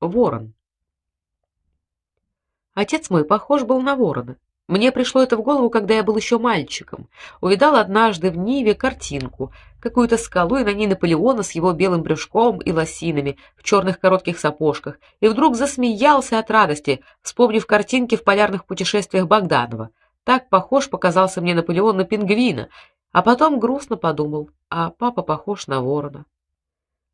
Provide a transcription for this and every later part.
Ворон. Отец мой похож был на ворона. Мне пришло это в голову, когда я был еще мальчиком. Увидал однажды в Ниве картинку, какую-то скалу и на ней Наполеона с его белым брюшком и лосинами в черных коротких сапожках, и вдруг засмеялся от радости, вспомнив картинки в полярных путешествиях Богданова. Так похож показался мне Наполеон на пингвина, а потом грустно подумал: а папа похож на ворона.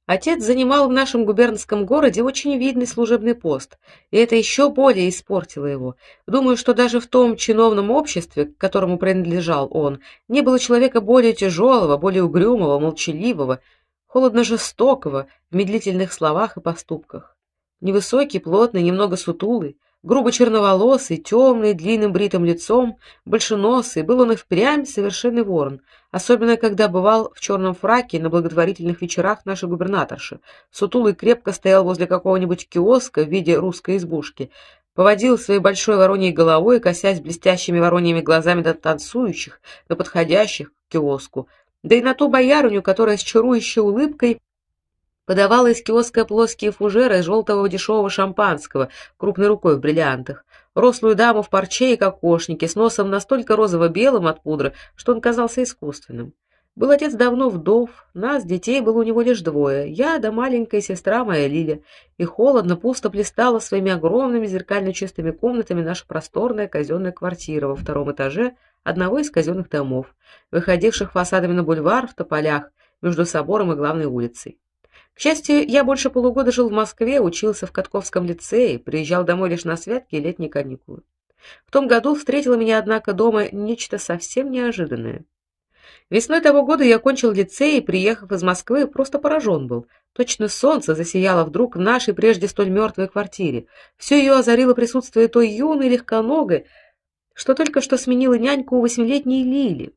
Отец занимал в нашем губернском городе очень видный служебный пост, и это еще более испортило его. Думаю, что даже в том чиновном обществе, к которому принадлежал он, не было человека более тяжелого, более угрюмого, молчаливого, холодно жестокого в медлительных словах и поступках. Невысокий, плотный, немного сутулый, грубо черноволосый, темный, длинным бритым лицом, большеносый, был он и впрямь совершенный ворон, особенно когда бывал в черном фраке на благотворительных вечерах нашей губернаторши. Сутулый крепко стоял возле какого-нибудь киоска в виде русской избушки, поводил своей большой вороньей головой, косясь блестящими вороньими глазами на танцующих, на подходящих к киоску, да и на ту боярыню, которая с чарующей улыбкой подавала из киоска плоские фужеры желтого дешевого шампанского крупной рукой в бриллиантах, рослую даму в парче и кокошнике с носом настолько розово-белым от пудры, что он казался искусственным. Был отец давно вдов, нас, детей, было у него лишь двое, я да маленькая сестра моя Лиля, и холодно, пусто блистала своими огромными зеркально чистыми комнатами наша просторная казенная квартира во втором этаже одного из казенных домов, выходивших фасадами на бульвар в тополях между собором и главной улицей. К счастью, я больше полугода жил в Москве, учился в Катковском лицее, приезжал домой лишь на святки и летние каникулы. В том году встретило меня, однако, дома нечто совсем неожиданное. Весной того года я окончил лицей и, приехав из Москвы, просто поражен был. Точно солнце засияло вдруг в нашей прежде столь мертвой квартире. Все ее озарило присутствие той юной легконогой, что только что сменила няньку восьмилетней Лили.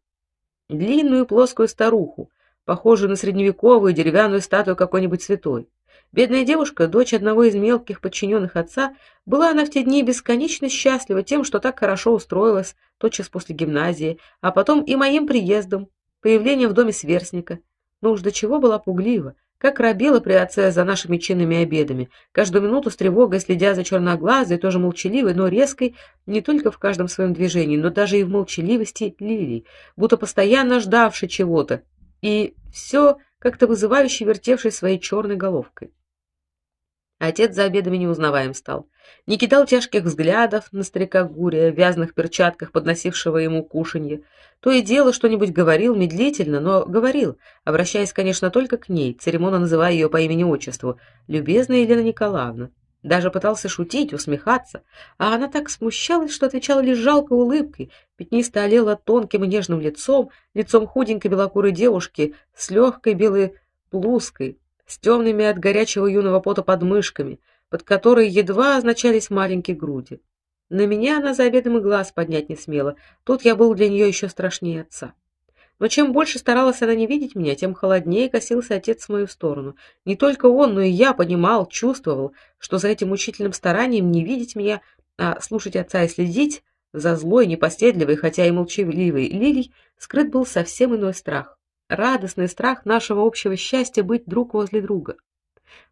Длинную плоскую старуху, похожую на средневековую деревянную статую какой-нибудь святой. Бедная девушка, дочь одного из мелких подчиненных отца, была она в те дни бесконечно счастлива тем, что так хорошо устроилась тотчас после гимназии, а потом и моим приездом, появлением в доме сверстника. Но уж до чего была пуглива, как робела при отце за нашими чинными обедами, каждую минуту с тревогой следя за черноглазой, тоже молчаливой, но резкой, не только в каждом своем движении, но даже и в молчаливости Лилии, будто постоянно ждавшей чего-то, и все как-то вызывающе вертевший своей черной головкой. Отец за обедами неузнаваем стал. Не кидал тяжких взглядов на старика Гурия в вязаных перчатках, подносившего ему кушанье. То и дело что-нибудь говорил медлительно, но говорил, обращаясь, конечно, только к ней, церемонно называя ее по имени-отчеству, любезная Елена Николаевна. Даже пытался шутить, усмехаться, а она так смущалась, что отвечала лишь жалкой улыбкой, пятнисто олела тонким и нежным лицом, лицом худенькой белокурой девушки с легкой белой блузкой, с темными от горячего юного пота подмышками, под которой едва означались маленькие груди. На меня она за обедом и глаз поднять не смела. Тут я был для нее еще страшнее отца. Но чем больше старалась она не видеть меня, тем холоднее косился отец в мою сторону. Не только он, но и я понимал, чувствовал, что за этим мучительным старанием не видеть меня, а слушать отца и следить за злой, непоседливой, хотя и молчаливой Лилей, скрыт был совсем иной страх. Радостный страх нашего общего счастья быть друг возле друга.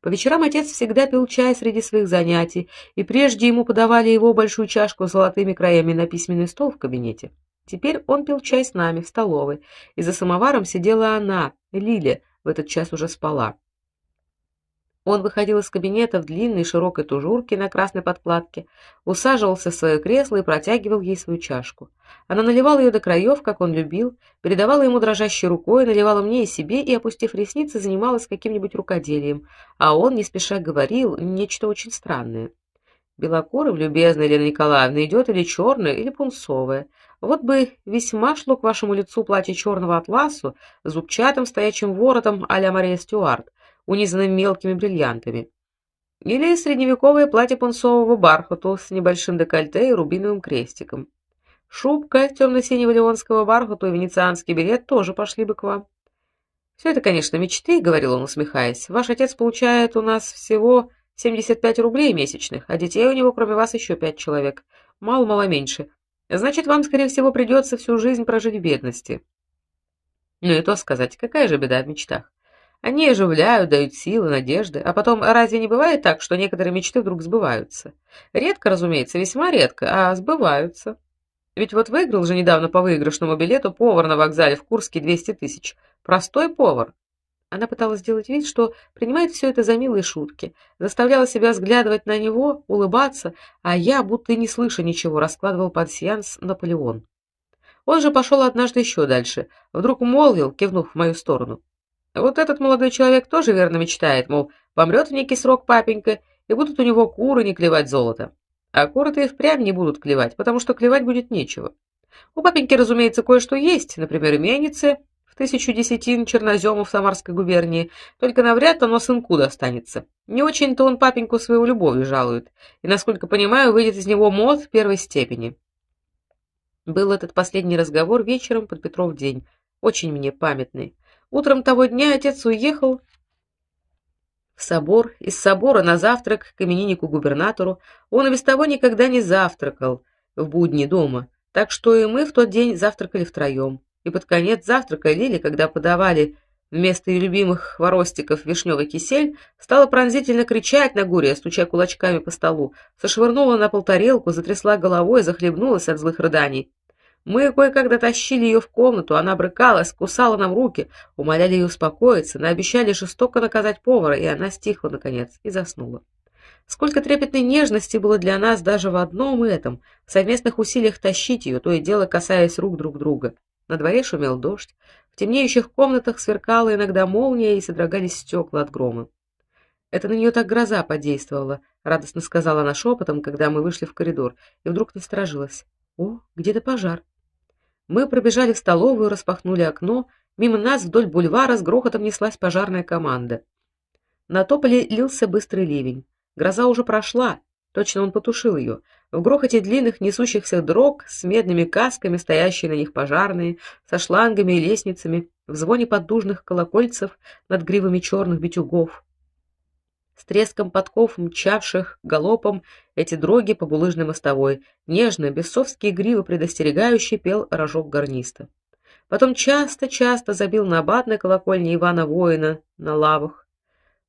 По вечерам отец всегда пил чай среди своих занятий, и прежде ему подавали его большую чашку с золотыми краями на письменный стол в кабинете. Теперь он пил чай с нами в столовой, и за самоваром сидела она, Лиля, в этот час уже спала. Он выходил из кабинета в длинной широкой тужурке на красной подкладке, усаживался в свое кресло и протягивал ей свою чашку. Она наливала ее до краев, как он любил, передавала ему дрожащей рукой, наливала мне и себе и, опустив ресницы, занималась каким-нибудь рукоделием, а он не спеша говорил нечто очень странное. Белокурым, любезная Елена Николаевна, идет или черная, или пунцовая. Вот бы весьма шло к вашему лицу платье черного атласу с зубчатым стоячим воротом а-ля Мария Стюарт, унизанным мелкими бриллиантами. Или средневековое платье пунцового бархату с небольшим декольте и рубиновым крестиком. Шубка темно-синего леонского бархата и венецианский берет тоже пошли бы к вам. Все это, конечно, мечты, говорил он, усмехаясь. Ваш отец получает у нас всего 75 рублей месячных, а детей у него кроме вас еще пять человек. Мало-мало меньше. Значит, вам, скорее всего, придется всю жизнь прожить в бедности. Ну и то сказать, какая же беда в мечтах. Они оживляют, дают силы, надежды, а потом разве не бывает так, что некоторые мечты вдруг сбываются? Редко, разумеется, весьма редко, а сбываются. Ведь вот выиграл же недавно по выигрышному билету повар на вокзале в Курске 200 тысяч. Простой повар. Она пыталась сделать вид, что принимает все это за милые шутки, заставляла себя взглядывать на него, улыбаться, а я, будто не слыша ничего, раскладывал под сеанс Наполеон. Он же пошел однажды еще дальше, вдруг умолвил, кивнув в мою сторону. Вот этот молодой человек тоже верно мечтает, мол, помрет в некий срок папенька, и будут у него куры не клевать золото. А куры-то и впрямь не будут клевать, потому что клевать будет нечего. У папеньки, разумеется, кое-что есть, например, именицы в тысячу десятин черноземов Самарской губернии, только навряд оно сынку достанется. Не очень-то он папеньку свою любовью жалует, и, насколько понимаю, выйдет из него мод первой степени. Был этот последний разговор вечером под Петров день, очень мне памятный. Утром того дня отец уехал в собор, из собора на завтрак к имениннику-губернатору. Он и без того никогда не завтракал в будни дома, так что и мы в тот день завтракали втроем. И под конец завтрака Лили, когда подавали вместо ее любимых хворостиков вишневый кисель, стала пронзительно кричать на горе, стуча кулачками по столу, сошвырнула на пол тарелку, затрясла головой, захлебнулась от злых рыданий. Мы кое-как дотащили ее в комнату, она брыкалась, кусала нам руки, умоляли ее успокоиться, наобещали жестоко наказать повара, и она стихла наконец и заснула. Сколько трепетной нежности было для нас даже в одном этом, в совместных усилиях тащить ее, то и дело касаясь рук друг друга. На дворе шумел дождь, в темнеющих комнатах сверкала иногда молния и содрогались стекла от грома. Это на нее так гроза подействовала, радостно сказала она шепотом, когда мы вышли в коридор, и вдруг насторожилась. О, где-то пожар. Мы пробежали в столовую, распахнули окно. Мимо нас вдоль бульвара с грохотом неслась пожарная команда. На тополе лился быстрый ливень. Гроза уже прошла, точно он потушил ее. В грохоте длинных несущихся дрог с медными касками, стоящие на них пожарные, со шлангами и лестницами, в звоне поддужных колокольцев над гривами черных битюгов с треском подков мчавших галопом эти дроги по булыжной мостовой, нежно, бесовские гривы предостерегающий пел рожок гарниста. Потом часто-часто забил на абатной колокольне Ивана Воина на лавах.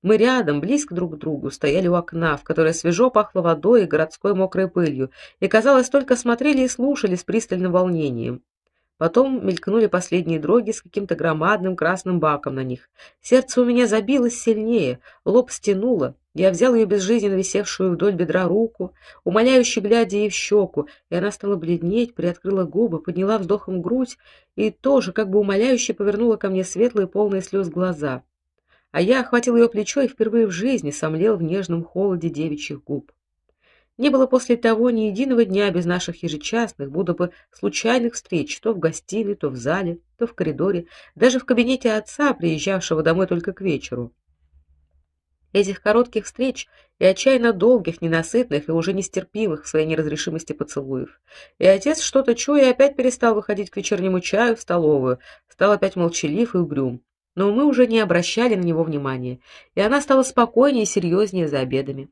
Мы рядом, близко друг к другу, стояли у окна, в которое свежо пахло водой и городской мокрой пылью, и казалось, только смотрели и слушали с пристальным волнением. Потом мелькнули последние дроги с каким-то громадным красным баком на них. Сердце у меня забилось сильнее, лоб стянуло. Я взял ее безжизненно висевшую вдоль бедра руку, умоляюще глядя ей в щеку, и она стала бледнеть, приоткрыла губы, подняла вздохом грудь и тоже как бы умоляюще повернула ко мне светлые, полные слез глаза. А я охватил ее плечо и впервые в жизни сомлел в нежном холоде девичьих губ. Не было после того ни единого дня без наших ежечасных, будто бы случайных встреч, то в гостиной, то в зале, то в коридоре, даже в кабинете отца, приезжавшего домой только к вечеру. Этих коротких встреч и отчаянно долгих, ненасытных и уже нестерпимых в своей неразрешимости поцелуев. И отец что-то чуя опять перестал выходить к вечернему чаю в столовую, стал опять молчалив и угрюм. Но мы уже не обращали на него внимания, и она стала спокойнее и серьезнее за обедами.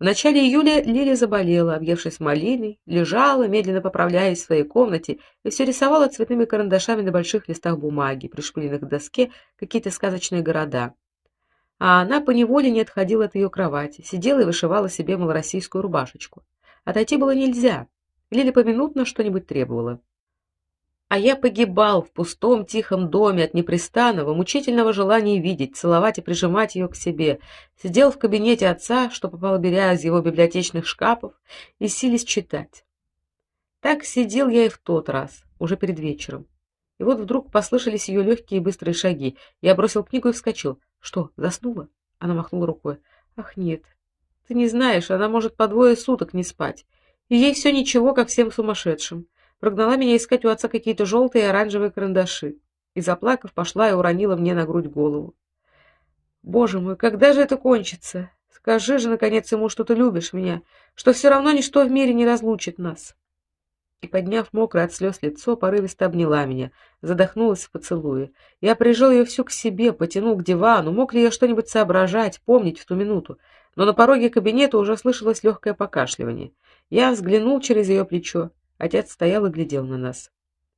В начале июля Лили заболела, объевшись малиной, лежала, медленно поправляясь в своей комнате, и все рисовала цветными карандашами на больших листах бумаги, пришпиленных к доске, какие-то сказочные города. А она поневоле не отходила от ее кровати, сидела и вышивала себе малороссийскую рубашечку. Отойти было нельзя. Лили поминутно что-нибудь требовала. А я погибал в пустом тихом доме от непрестанного, мучительного желания видеть, целовать и прижимать ее к себе. Сидел в кабинете отца, что попало беря из его библиотечных шкафов, и сились читать. Так сидел я и в тот раз, уже перед вечером. И вот вдруг послышались ее легкие и быстрые шаги. Я бросил книгу и вскочил. Что, заснула? Она махнула рукой. Ах, нет. Ты не знаешь, она может по двое суток не спать. И ей все ничего, как всем сумасшедшим прогнала меня искать у отца какие-то желтые и оранжевые карандаши. И заплакав, пошла и уронила мне на грудь голову. Боже мой, когда же это кончится? Скажи же наконец ему, что ты любишь меня, что все равно ничто в мире не разлучит нас. И подняв мокрое от слез лицо, порывисто обняла меня, задохнулась в поцелуе. Я прижал ее всю к себе, потянул к дивану. Мог ли я что-нибудь соображать, помнить в ту минуту? Но на пороге кабинета уже слышалось легкое покашливание. Я взглянул через ее плечо. Отец стоял и глядел на нас.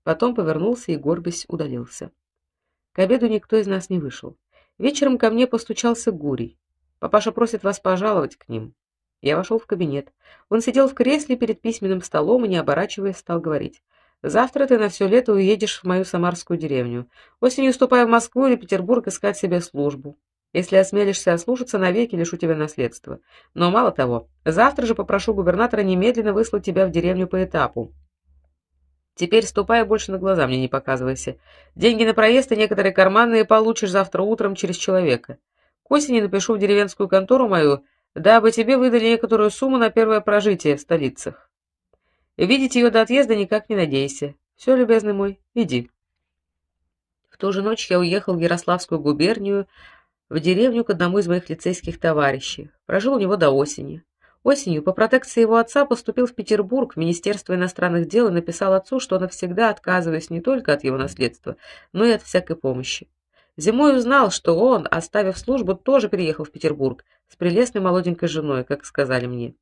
Потом повернулся и горбясь удалился. К обеду никто из нас не вышел. Вечером ко мне постучался Гурий. Папаша просит вас пожаловать к ним. Я вошел в кабинет. Он сидел в кресле перед письменным столом и не оборачиваясь стал говорить: "Завтра ты на все лето уедешь в мою самарскую деревню. Осенью ступай в Москву или Петербург искать себе службу. Если осмелишься ослушаться, навеки лишу тебя наследства. Но мало того, завтра же попрошу губернатора немедленно выслать тебя в деревню по этапу. Теперь ступай больше на глаза мне не показывайся. Деньги на проезд и некоторые карманные получишь завтра утром через человека. К осени напишу в деревенскую контору мою, дабы тебе выдали некоторую сумму на первое прожитие в столицах. Видеть ее до отъезда никак не надейся. Все, любезный мой, иди. В ту же ночь я уехал в Ярославскую губернию, в деревню к одному из моих лицейских товарищей. Прожил у него до осени. Осенью по протекции его отца поступил в Петербург, в Министерство иностранных дел и написал отцу, что навсегда отказываясь не только от его наследства, но и от всякой помощи. Зимой узнал, что он, оставив службу, тоже переехал в Петербург с прелестной молоденькой женой, как сказали мне.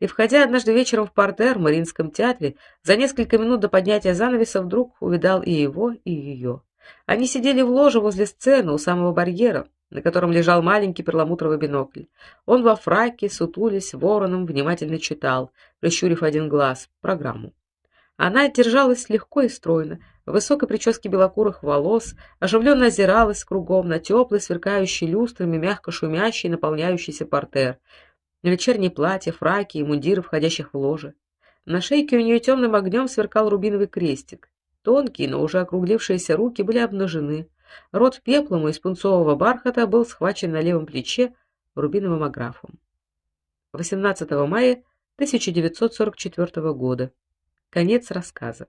И входя однажды вечером в портер в Мариинском театре, за несколько минут до поднятия занавеса вдруг увидал и его, и ее. Они сидели в ложе возле сцены у самого барьера на котором лежал маленький перламутровый бинокль. Он во фраке, сутулясь, вороном, внимательно читал, прищурив один глаз, программу. Она держалась легко и стройно, в высокой прическе белокурых волос, оживленно озиралась кругом на теплый, сверкающий люстрами, мягко шумящий, наполняющийся портер, на вечернее платье, фраки и мундиры, входящих в ложе. На шейке у нее темным огнем сверкал рубиновый крестик. Тонкие, но уже округлившиеся руки были обнажены. Рот пеплом из пунцового бархата был схвачен на левом плече рубиновым аграфом. 18 мая 1944 года. Конец рассказа.